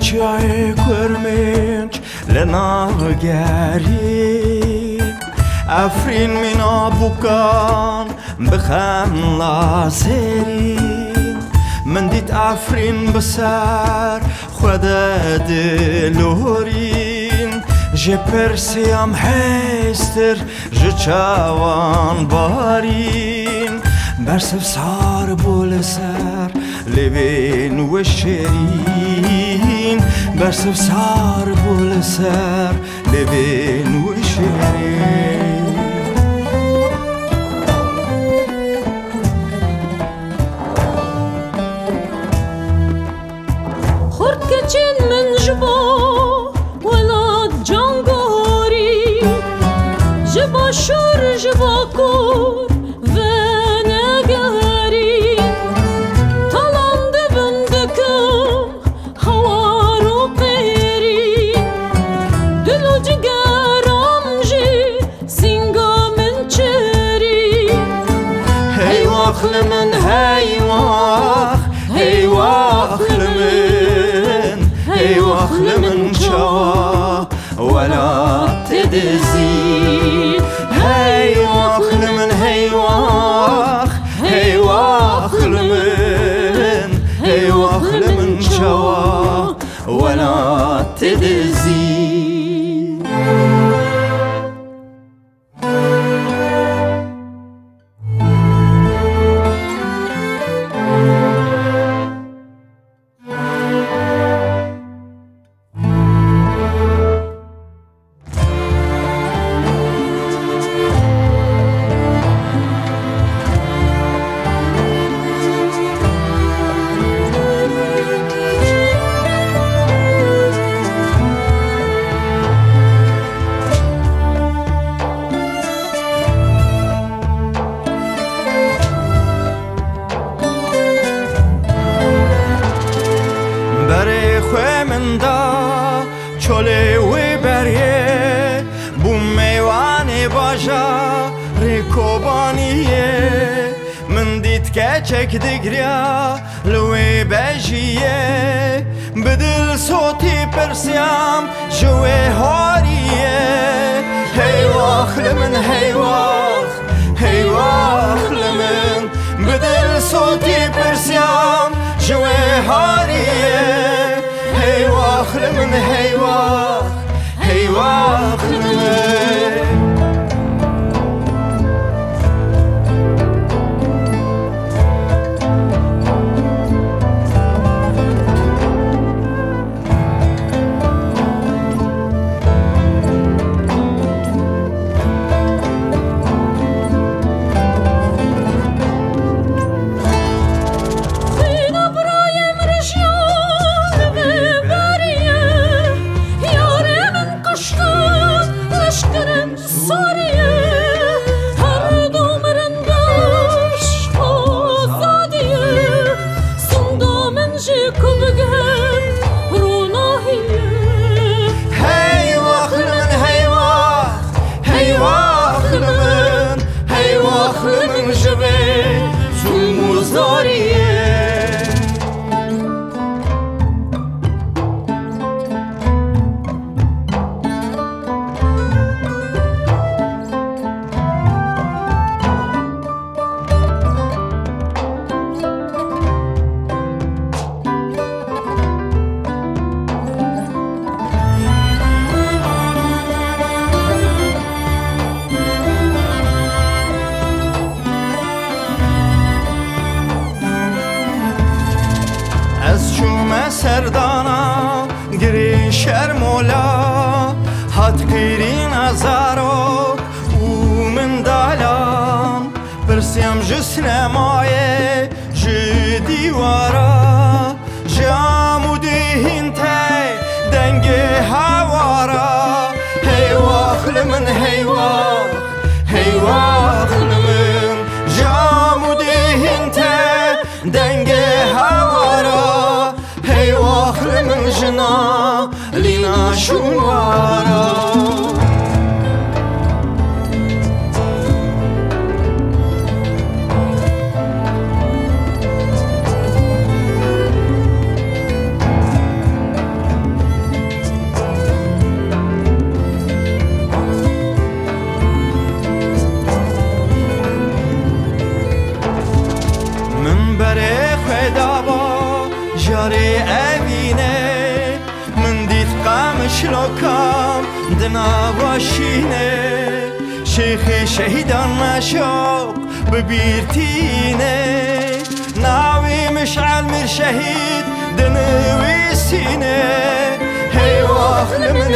çay kurmenç lena gerin Afrin min abukan بخم لا سرین من دیت افرین بسر خدا دلورین جه پرسیم هستر جه چوان بارین برسف سار بول سر لبین و شیرین برسف سار بول سر لبین و شیرین دزي هاي واخل من هاي واخ هاي واخل من هاي واخل من شوا ولا تدزي چک دگریا لوی بجیه. بدل صوتی پرسیام جوی هاریه. هی واخل من هی واخ هی واخل من بدل صوتی پرسیام جوی هاریه. من هی واخ هی واخل من আসবে گری شرمولا هات گیری نزارو و من دالان برسیم جسن مایه جی 出发 دنا باشینه شیخ شهیدان مشوق ببیرتینه ناوی مشعل میر شهید دنوی سینه هی واخ من